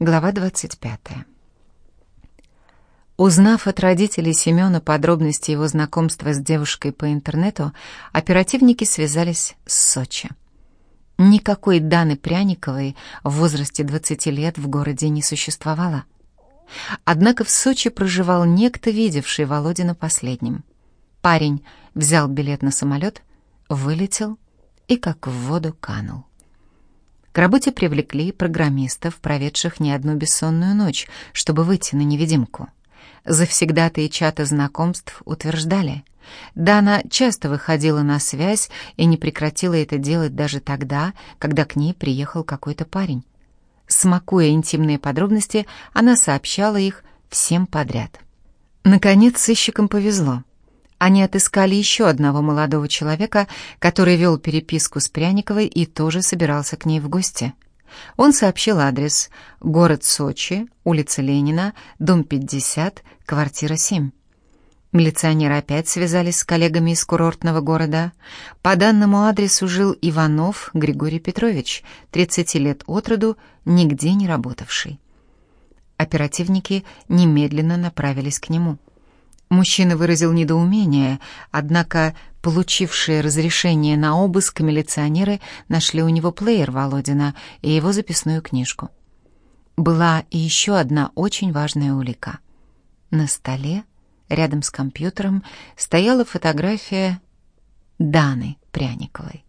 Глава 25. Узнав от родителей Семена подробности его знакомства с девушкой по интернету, оперативники связались с Сочи. Никакой Даны Пряниковой в возрасте 20 лет в городе не существовало. Однако в Сочи проживал некто, видевший Володина последним. Парень взял билет на самолет, вылетел и как в воду канул. Работе привлекли программистов, проведших не одну бессонную ночь, чтобы выйти на невидимку. Завсегдатые чата знакомств утверждали, Дана часто выходила на связь и не прекратила это делать даже тогда, когда к ней приехал какой-то парень. Смакуя интимные подробности, она сообщала их всем подряд. Наконец, сыщикам повезло. Они отыскали еще одного молодого человека, который вел переписку с Пряниковой и тоже собирался к ней в гости. Он сообщил адрес «Город Сочи, улица Ленина, дом 50, квартира 7». Милиционеры опять связались с коллегами из курортного города. По данному адресу жил Иванов Григорий Петрович, 30 лет от роду, нигде не работавший. Оперативники немедленно направились к нему. Мужчина выразил недоумение, однако получившие разрешение на обыск милиционеры нашли у него плеер Володина и его записную книжку. Была и еще одна очень важная улика. На столе, рядом с компьютером, стояла фотография Даны Пряниковой.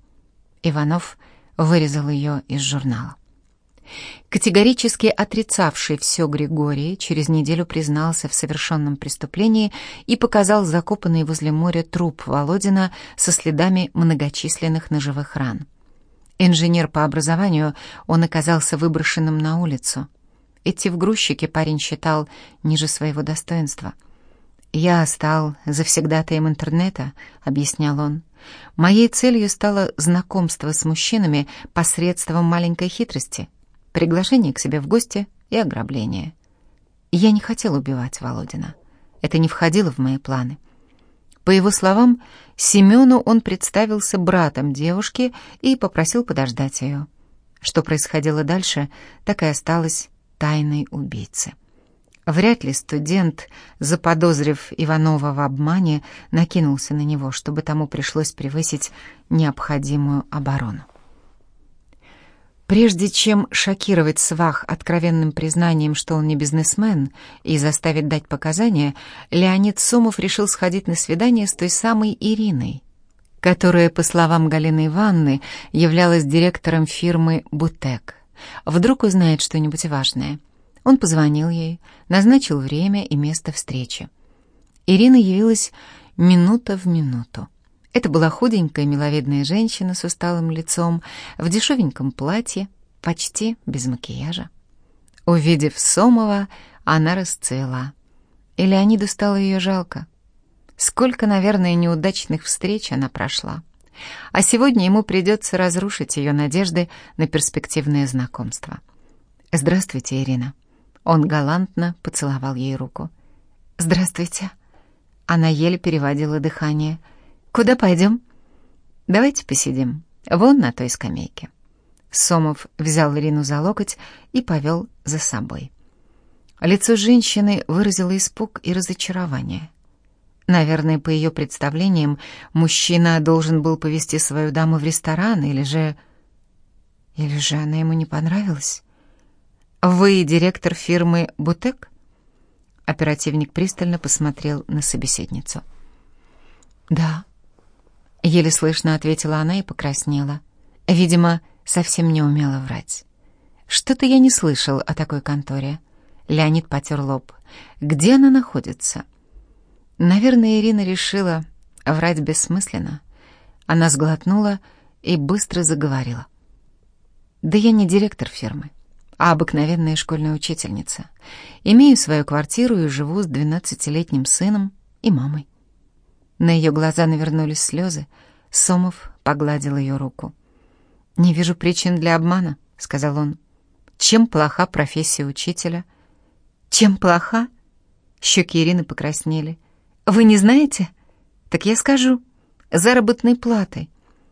Иванов вырезал ее из журнала. Категорически отрицавший все Григорий через неделю признался в совершенном преступлении и показал закопанный возле моря труп Володина со следами многочисленных ножевых ран. Инженер по образованию, он оказался выброшенным на улицу. Идти в грузчики парень считал ниже своего достоинства. «Я стал завсегдатаем интернета», — объяснял он. «Моей целью стало знакомство с мужчинами посредством маленькой хитрости — приглашение к себе в гости и ограбление. Я не хотел убивать Володина. Это не входило в мои планы. По его словам, Семену он представился братом девушки и попросил подождать ее. Что происходило дальше, так и осталось тайной убийцы. Вряд ли студент, заподозрив Иванова в обмане, накинулся на него, чтобы тому пришлось превысить необходимую оборону. Прежде чем шокировать свах откровенным признанием, что он не бизнесмен, и заставить дать показания, Леонид Сомов решил сходить на свидание с той самой Ириной, которая, по словам Галины Ивановны, являлась директором фирмы «Бутек». Вдруг узнает что-нибудь важное. Он позвонил ей, назначил время и место встречи. Ирина явилась минута в минуту. Это была худенькая миловидная женщина с усталым лицом, в дешевеньком платье, почти без макияжа. Увидев Сомова, она расцвела. И Леониду стало ее жалко. Сколько, наверное, неудачных встреч она прошла. А сегодня ему придется разрушить ее надежды на перспективное знакомство. «Здравствуйте, Ирина». Он галантно поцеловал ей руку. «Здравствуйте». Она еле переводила дыхание – «Куда пойдем?» «Давайте посидим. Вон на той скамейке». Сомов взял Ирину за локоть и повел за собой. Лицо женщины выразило испуг и разочарование. Наверное, по ее представлениям, мужчина должен был повести свою даму в ресторан, или же... Или же она ему не понравилась? «Вы директор фирмы «Бутек»?» Оперативник пристально посмотрел на собеседницу. «Да», Еле слышно ответила она и покраснела. Видимо, совсем не умела врать. Что-то я не слышал о такой конторе. Леонид потер лоб. Где она находится? Наверное, Ирина решила врать бессмысленно. Она сглотнула и быстро заговорила. Да я не директор фирмы, а обыкновенная школьная учительница. Имею свою квартиру и живу с двенадцатилетним сыном и мамой. На ее глаза навернулись слезы. Сомов погладил ее руку. «Не вижу причин для обмана», — сказал он. «Чем плоха профессия учителя?» «Чем плоха?» Щеки Ирины покраснели. «Вы не знаете?» «Так я скажу. Заработной платой.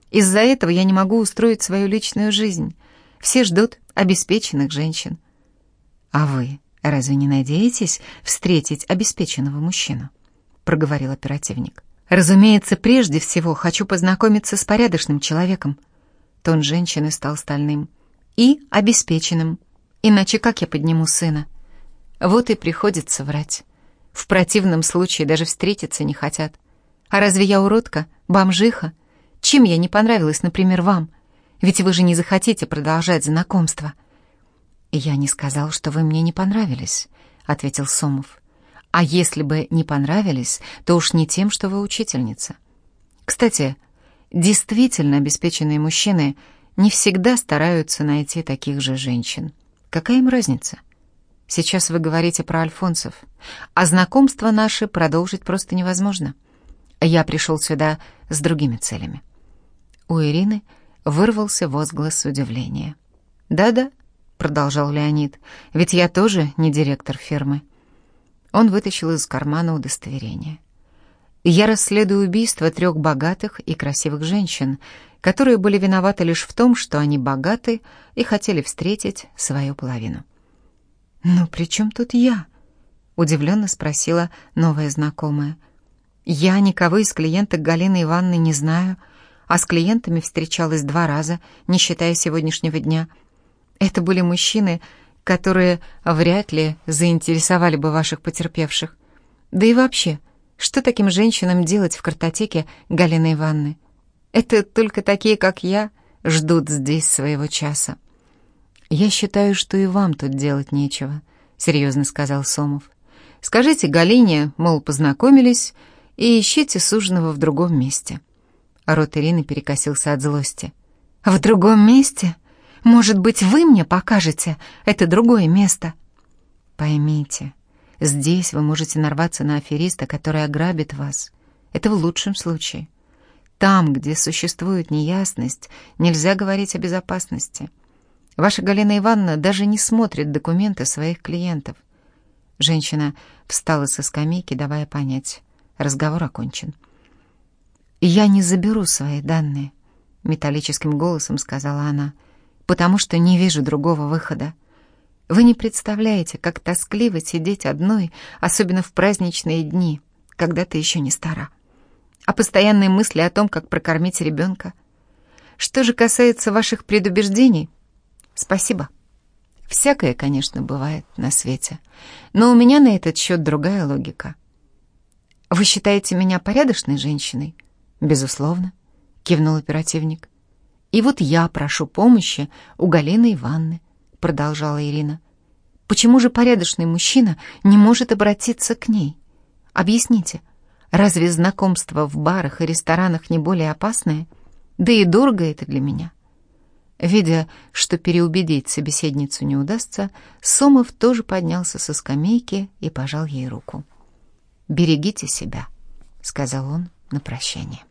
Из-за этого я не могу устроить свою личную жизнь. Все ждут обеспеченных женщин». «А вы разве не надеетесь встретить обеспеченного мужчину?» — проговорил оперативник. «Разумеется, прежде всего хочу познакомиться с порядочным человеком». Тон женщины стал стальным. «И обеспеченным. Иначе как я подниму сына?» Вот и приходится врать. В противном случае даже встретиться не хотят. А разве я уродка, бомжиха? Чем я не понравилась, например, вам? Ведь вы же не захотите продолжать знакомство. Я не сказал, что вы мне не понравились, ответил Сомов. А если бы не понравились, то уж не тем, что вы учительница. Кстати, действительно обеспеченные мужчины не всегда стараются найти таких же женщин. Какая им разница? Сейчас вы говорите про альфонсов, а знакомство наше продолжить просто невозможно. Я пришел сюда с другими целями. У Ирины вырвался возглас удивления. «Да-да», — продолжал Леонид, — «ведь я тоже не директор фирмы». Он вытащил из кармана удостоверение. «Я расследую убийство трех богатых и красивых женщин, которые были виноваты лишь в том, что они богаты и хотели встретить свою половину». «Но при чем тут я?» — удивленно спросила новая знакомая. «Я никого из клиенток Галины Ивановны не знаю, а с клиентами встречалась два раза, не считая сегодняшнего дня. Это были мужчины, которые вряд ли заинтересовали бы ваших потерпевших. Да и вообще, что таким женщинам делать в картотеке Галины Ивановны? Это только такие, как я, ждут здесь своего часа». «Я считаю, что и вам тут делать нечего», — серьезно сказал Сомов. «Скажите Галине, мол, познакомились, и ищите суженого в другом месте». Рот Ирины перекосился от злости. «В другом месте? Может быть, вы мне покажете это другое место?» «Поймите, здесь вы можете нарваться на афериста, который ограбит вас. Это в лучшем случае. Там, где существует неясность, нельзя говорить о безопасности». Ваша Галина Ивановна даже не смотрит документы своих клиентов. Женщина встала со скамейки, давая понять. Разговор окончен. «Я не заберу свои данные», — металлическим голосом сказала она, «потому что не вижу другого выхода. Вы не представляете, как тоскливо сидеть одной, особенно в праздничные дни, когда ты еще не стара. А постоянные мысли о том, как прокормить ребенка. Что же касается ваших предубеждений, Спасибо. Всякое, конечно, бывает на свете. Но у меня на этот счет другая логика. Вы считаете меня порядочной женщиной? Безусловно, кивнул оперативник. И вот я прошу помощи у Галины Ивановны, продолжала Ирина. Почему же порядочный мужчина не может обратиться к ней? Объясните, разве знакомство в барах и ресторанах не более опасное? Да и дорого это для меня. Видя, что переубедить собеседницу не удастся, Сомов тоже поднялся со скамейки и пожал ей руку. «Берегите себя», — сказал он на прощание.